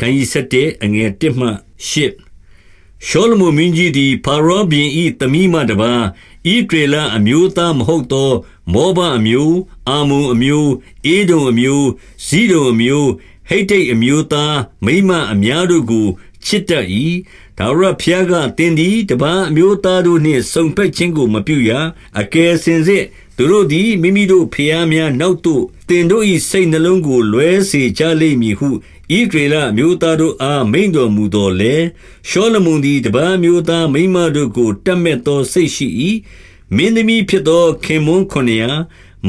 ခန်းကြီး7အငယ်1မှ8ရှောလမုန်မင်းကြီးသည်ဖာရောဘင်၏သမီးမှတပါဣဒေလအမျိုးသားမဟုတ်သော မောဘအမျိုးအာမုန်အမျိုးအေဒုံအမျိုးဇီဒုံအမျိုးဟိတ်တိတ်အမျိုးသားမိမအများတို့ကိုချစ်တတ်၏ဒါဝရဖျားကတင်းသည်တပန်းအမျိုးသားတို့နှင့်ဆုံဖက်ခြင်းကိုမပြုရအကယ်စင်စစ် သူတို့သည် မိမိတို့ဖျားများနောက်သို့တင်တို့၏စိတ်နှလုံးကို လွဲစေကြလိမ့်မည်ဟုဣဒေလမျိုးသားတို့အား မိန်တော်မူတော်လေရှောလမုန်သည် တပန်းမျိုးသား မိမတို့ကိုတတ်မဲ့သောစိတ်ရှိ၏မင်းသမီးဖြစ်သော ခင်မွန်းခொနရာ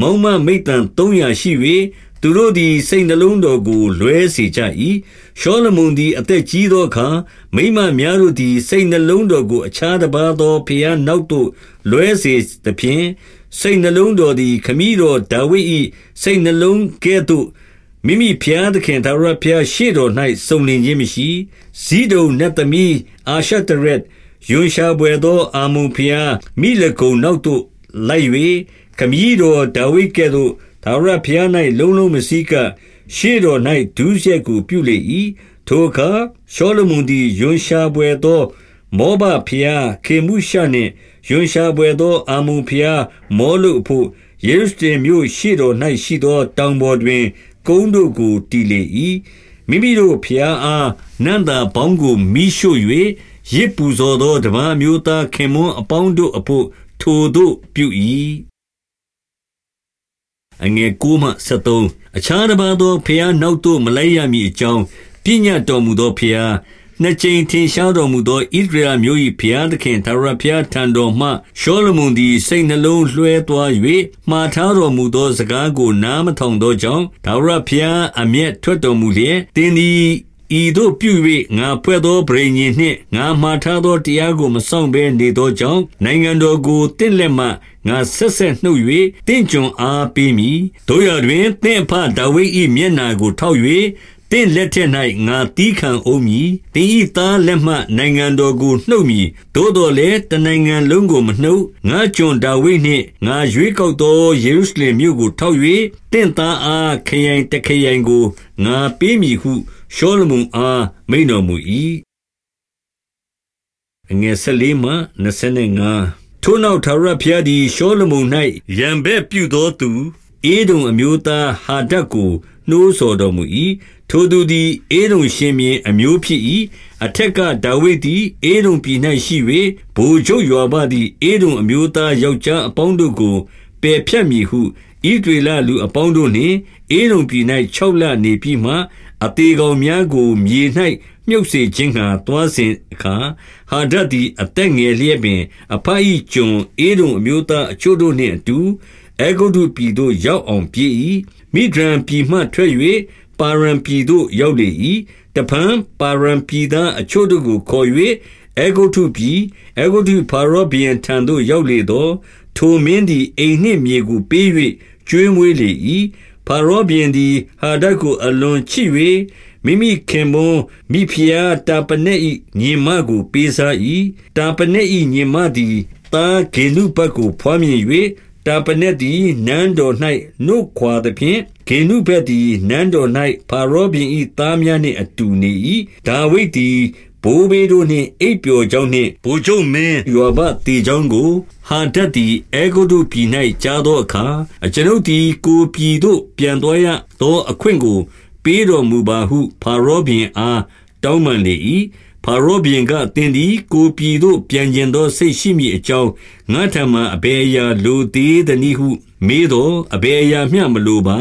မောင်မမိတ်တန်300ရှိ၍သူတို့သည် စိတ်နှလုံးတော်ကို လွဲစေကြ၏ရှောလမုန်သည် အသက်ကြီးသောအခါ မိမများတို့သည် စိတ်နှလုံးတော်ကို အခြားတစ်ပါးသောဖျားနောက်သို့ လွဲစေသဖြင့် စိတ်နှလုံးတော်သည် ခမည်းတော်ဒါဝိဒ်၏စိတ်နှလုံးကဲ့သို့မိမိဖျားသခင်သာရဖျားရှေ့တော်၌စုံလင်ခြင်းမရှိဇီဒုံနတ်သမီးအာရှတရက်ယွန်ရှာပွေသော အာမုန်ဖျားမိလကုံနောက်သို့လိုက်၍ခမည်းတော်ဒါဝိဒ်ကဲ့သို့ထာဝရဘုရား၌လုံးလုံးမစည်းကပ်ရှေ့တော်၌ဒုစရိုက်ကိုပြုလေ၏ထိုအခါရှောလမုန်သည်ယွန်ရှာပွေသော မောဘဖျားခေမှုရှနှင့်ယွန်ရှာပွေသောအာမုန်ဖျားမောလုအဖို့ယေရုရှလင်မြို့ရှေ့တော်၌ရှိသော တောင်ပေါ်တွင် ကုန်းတို့ကိုတည်လေ၏မိမိတို့ဖျားအားနန္တာပေါင်းကိုမိရှို့၍ရစ်ပူဇော်သောဓမ္မမျိုးသားခင်မွန်းအပေါင်းတို့အဖို့ထိုတို့ပြု၏အငယ်9မှ73အခြားတစ်ပါးသောဖျားနောက်သို့မလိုက်ရမည်အကြောင်းပြညတ်တော်မူသောဖျား နှစ်ကြိမ်ထင်ရှားတော်မူသောဣသရေလမျိုး၏ဘုရားသခင်သာရဘုရားထံတော်မှရှောလမုန်သည်စိတ်နှလုံးလွှဲသွား၍မှားထားတော်မူသောစကားကိုနားမထောင်သောကြောင့်သာရဘုရားအမျက်ထွက်တော်မူလျက်တင်းသည်ဤသို့ပြု၍ငါဖွဲ့သောဗြိဉ္ဉ်နှင့်ငါမှားထားသောတရားကိုမဆောင်ဘဲနေသောကြောင့်နိုင်ငံတော်ကိုတင့်လက်မှငါဆက်ဆက်နှုတ်၍တင့်ကြွအားပေးမည်တို့ရတွင်တင့်ဖဒါဝိဒ်၏မျက်နာကိုထောက်၍ တင့်လက်ထက်၌ငါတီးခံအောင်မည်တင်းဤသားလက်မှ နိုင်ငံတော်ကိုနှုတ်မည်သို့တော်လည်းတနိုင်ငံလုံးကိုမနှုတ်ငါကျွန်ဒါဝိဒ်နှင့်ငါရွေးကောက်သောယေရုရှလင်မြို့ကိုထောက်၍တင့်သားအားခရိုင်တခရိုင်ကိုငါပေးမည်ဟုရှောလမုန်အားမိန်တော်မူ၏အငယ်၁၄မှ25ထိုနောက်ထာဝရဘုရားသည်ရှောလမုန်၌ရံဘက်ပြုသောသူ ဧဒုံအမျိုးသားဟာဒတ်ကိုနှိုးဆော်တော်မူ၏ထိုသူသည်ဧဒုံရှင်မြင်းအမျိုးဖြစ်၏အထက်ကဒါဝိဒ်သည်ဧဒုံပြည်၌ရှိ၍ဗိုလ်ချုပ်ယောဘသည်ဧဒုံအမျိုးသားယောက်ျားအပေါင်းတို့ကိုပယ်ဖြတ်မည်ဟုဣဒရေလလူအပေါင်းတို့နှင့်ဧဒုံပြည်၌၆လနေပြီးမှအသေးကောင်များကိုမြေ၌မြုပ်စေခြင်းငှါသွားစဉ်အခါဟာဒတ်သည်အသက်ငယ်လျက်ပင် အဖအီကျွန်ဧဒုံအမျိုးသားအချို့တို့နှင့်အတူ အေဂုတုပြည်သို့ရောက်အောင်ပြေး၏မိဒရန်ပြည်မှထွက်၍ပါရန်ပြည်သို့ရောက်လေ၏တဖန်ပါရန်ပြည်သားအချို့တို့ကိုခေါ်၍အေဂုတုပြည်အေဂုတုဖာရောဘီယံထံသို့ရောက်လေသောထိုမင်းသည်အိမ်နှင့်မြေကိုပေး၍ကျွေးမွေးလေ၏ဖာရောဘီယံသည်ဟာဒတ်ကိုအလွန်ချစ်၍မိမိခင်ပွန်းမိဖုရားတာပနက်၏ညီမကိုပေးစား၏တာပနက်၏ညီမသည်တာဂေနုဘတ်ကိုဖွားမြင်၍ တာပနက်သည်နန်းတော်၌နှုတ်ခွာသဖြင့်ဂေနုဘက်သည်နန်းတော်၌ဖာရောဘင်၏သားများနှင့်အတူနေ၏ဒါဝိဒ်သည်ဘိုးဘေးတို့နှင့်အိပ်ပျော်ကြောင်းနှင့်ဘိုလ်ချုပ်မင်းယောဘတေကြောင်းကိုဟာဒတ်သည်အေဂုတုပြည်၌ကြားသောအခါအကျွန်ုပ်သည်ကိုပြည်သို့ပြန်တော်ရသောအခွင့်ကို ပေးတော်မူပါဟုဖာရောဘင်အားတောင်းပန်လေ၏ ဖာရောဘင်ကသင်သည် ကိုပြည်သို့ ပြန်ကျင်သောစိတ်ရှိမည်အကြောင်းငါထံမှအဘယ်အရာလိုသေးသနည်းဟု မေးတော်အဘယ်အရာမျှမလိုပါ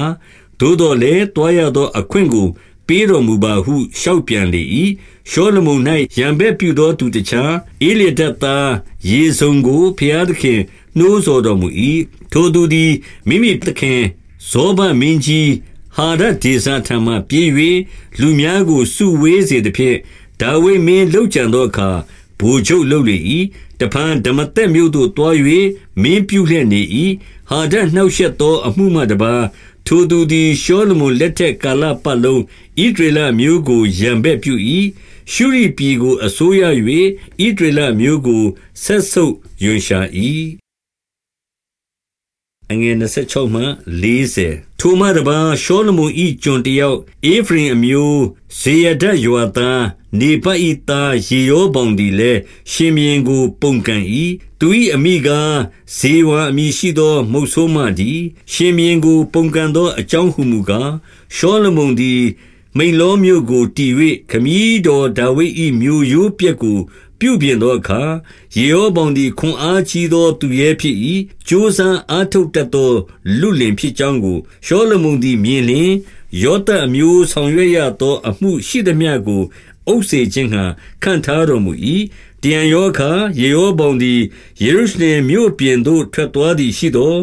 သို့တော်လည်းတွားရသော အခွင့်ကို ပေးတော်မူပါဟုလျှောက်ပြန်လေ၏ရှောလမုန်၌ရံဘက်ပြုသောသူတခြားအေလျဒတ်သားယေဇုံကိုဖျားသခင်နှိုးဆော်တော်မူ၏ထိုသူသည်မိမိသခင်ဇောဘမင်းကြီးဟာရဒေဇာထံမှပြေး၍လူများကိုစုဝေးစေသဖြင့် ဒါဝိမင်းလှုပ်ကြံသောအခါဘူချုပ်လှုပ်လေ၏တဖန်ဓမ္မသက်မြို့သို့တွား၍မင်းပြုလျက်နေ၏ဟာဒနှောက်ရှက်သောအမှုမှတပါထိုသူသည်ရှောလမုန်လက်ထက်ကာလပတ်လုံးဣဒရေလမျိုးကိုရံဘက်ပြု၏ရှုရိပြည်ကိုအစိုးရ၍ဣဒရေလမျိုးကိုဆက်ဆုပ်ယွန်ရှာ၏အငယ်26မှ40ထိုမှတပါရှောလမုန်ဤကျွန်တယောက်အေဖရင်အမျိုး ဇေယဒရွာသားနေပတ်ဤသားရေရောပေါင်သည်လည်းရှင်မြင်းကိုပုန်ကန်၏သူ၏အမိကားဇေဝါအမိရှိသော မုတ်ဆိုးမသည်ရှင်မြင်းကိုပုန်ကန်သောအကြောင်းဟုမူကားရှောလမုန်သည်မိန်လောမျိုးကိုတည်၍ခမည်းတော်ဒါဝိဒ်၏မျိုးရိုးပြက်ကို ပြုပြင်သောအခါယေဟောဗောင်သည်ခွန်အားကြီးသောသူရဲဖြစ်၏ကြိုးစားအားထုတ်တတ်သောလူလင်ဖြစ်ကြောင်းကိုရှောလမုန်သည်မြင်လျင်ယောသအမျိုးဆောင်ရွက်ရသော အမှုရှိသမျှကိုအုပ်စေခြင်းဟံခံထားတော်မူ၏တန်ယောခာယေဟောဗောင်သည်ယေရုရှလင်မြို့ပြင်သို့ထွက်သွားသည်ရှိသော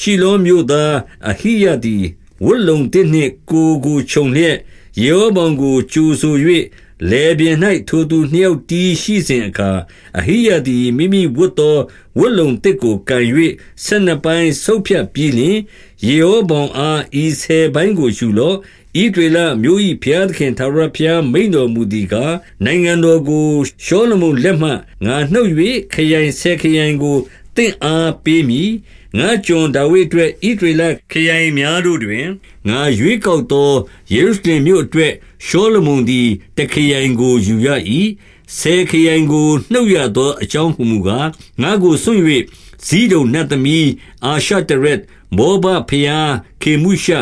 ရှီလောမြို့သားအဟိယသည်ဝတ်လုံတစ်နှင့်ကိုကိုခြုံလျက်ယေဟောဗောင်ကိုကြိုဆို၍ လေပြင်၌ထိုသူနှစ်ယောက်တီးရှိစဉ်အခါအဟိယသည်မိမိဝတ်သောဝတ်လုံတစ်ကိုကန်၍ဆယ်နှစ်ပိုင်းဆုပ်ဖြတ်ပြီးလျှင်ယေဟောဗောင်အားဤဆယ်ပိုင်းကိုယူလော့ဣဒရေလမျိုး၏ဘုရားသခင်သာရဘုရားမိန်တော်မူသည်ကားနိုင်ငံတော်ကိုရှောလမုန်လက်မှငါနှုတ်၍ခရိုင်ဆယ်ခရိုင်ကိုတင့်အားပေးမည် ငါကျွန်ဒါဝိဒ်အတွက်ဣဒရေလခရိုင်များတို့တွင်ငါရွေးကောက်သောယေရုရှလင်မြို့အတွက်ရှောလမုန်သည်တခရိုင်ကိုယူရ၏ဆယ်ခရိုင်ကိုနှုတ်ရသောအကြောင်းဟုမူကားငါကိုဆွံ့၍ဇီးတုံနတ်သမီးအာရှတရက်မောဘဖျားခေမှုရှ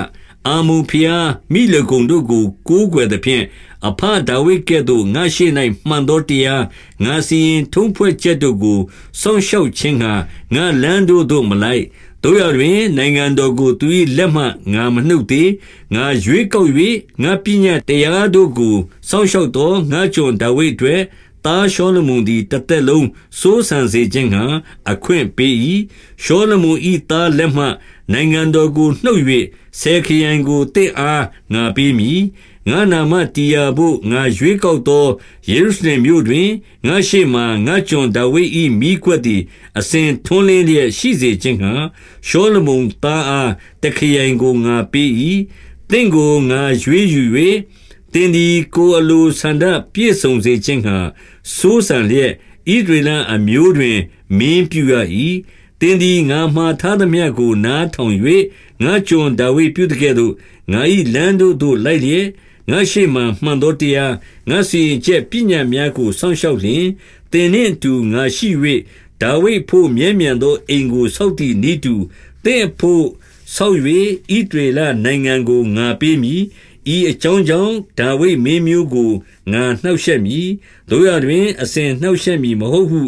အာမုန်ဖျားမိလကုံတို့ကို ကိုးကွယ်သဖြင့်အဖဒါဝိဒ်ကဲ့သို့ငါရှိ၌မှန်သောတရားငါစီရင်ထုံးဖွဲ့ချက်တို့ကိုစောင့်ရှောက်ခြင်းငါငါလမ်းတို့သို့မလိုက်တို့ရတွင်နိုင်ငံတော်ကိုသူ၏လက်မှငါမနှုတ်သေးငါရွေးကောက်၍ငါပညာတရားတို့ကိုစောင့်ရှောက်သောငါကျွန်ဒါဝိဒ်အတွက် သားရှောလမုန်သည်တသက်လုံးစိုးစံစေခြင်းဟံအခွင့်ပေး၏ရှောလမုန်၏သားလက်မှ နိုင်ငံတော်ကိုနှုတ်၍ဆယ်ခရိုင်ကိုတင့်အားငါပေးမည်ငါနာမတရားဖို့ငါရွေးကောက်သောယေရုရှလင်မြို့တွင်ငါရှိမှငါကျွန်ဒါဝိဒ်၏မိကွက်သည်အစဉ်ထွန်းလင်းလျက်ရှိစေခြင်းဟံရှောလမုန်သားအားတခရိုင်ကိုငါပေး၏တင့်ကိုငါရွေးယူ၍ တင်ဒီကိုအလိုဆန္ဒပြည့်စုံစေခြင်းဟံစိုးစံလျက်ဣဒရလအမျိုးတွင် မင်းပြုရ၏တင်းသည်ငါမှားထားသမျှကိုနားထောင်၍ငါကျွန်ဒါဝိပြုတကဲ့သို့ငါ၏လမ်းတို့သို့လိုက်လျက်ငါရှိမှမှန်သောတရားငါစီရင်ချက်ပညာများကိုစောင့်ရှောက်လျင်တင်းနှင့်အတူငါရှိ၍ဒါဝိဖို့မြဲမြံသောအိမ်ကိုဆောက်သည့်ဤတူတင်းဖို့ဆောက်၍ဣဒေလနိုင်ငံကိုငါပေးမည် ဤအကြောင်းကြောင့်ဒါဝိမင်းမျိုးကိုငါနှောက်ယှက်မည်တို့ရတွင် အစဉ်နှောက်ယှက်မည်မဟုတ်ဟု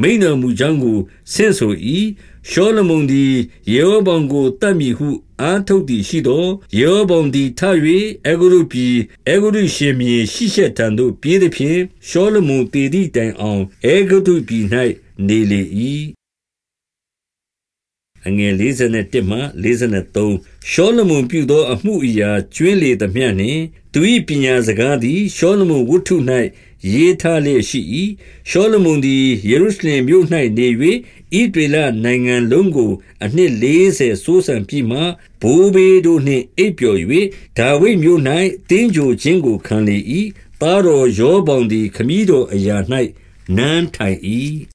မိန်တော်မူကြောင်းကိုဆင့်ဆို၏ရှောလမုန်သည်ယေဟောဗောင်ကိုတတ်မည်ဟုအားထုတ်သည်ရှိသောယေဟောဗောင်သည်ထ၍အေဂုရုပြည်အေဂုရုရှင်မြေရှိရှက်တန်သို့ပြေးသည်ဖြင့်ရှောလမုန်တည်သည့်တိုင်အောင်အေဂုရုပြည်၌နေလေ၏ အငယ်51မှ53ရှောလမုန်ပြုသောအမှုအရာကျွင်းလေသမျှနှင့်သူ၏ပညာစကားသည်ရှောလမုန်ဝတ္ထု၌ရေးထားလျက်ရှိ၏ရှောလမုန်သည်ယေရုရှလင်မြို့၌နေ၍ဣဒေလနိုင်ငံလုံးကို အနှစ်40စိုးစံပြီးမှဘိုးဘေးတို့နှင့်အိပ်ပျော်၍ဒါဝိဒ်မြို့၌တင်းကြိုခြင်းကိုခံလေ၏သားတော်ယောဘောင်သည်ခမည်းတော်အရာ၌နန်းထိုင်၏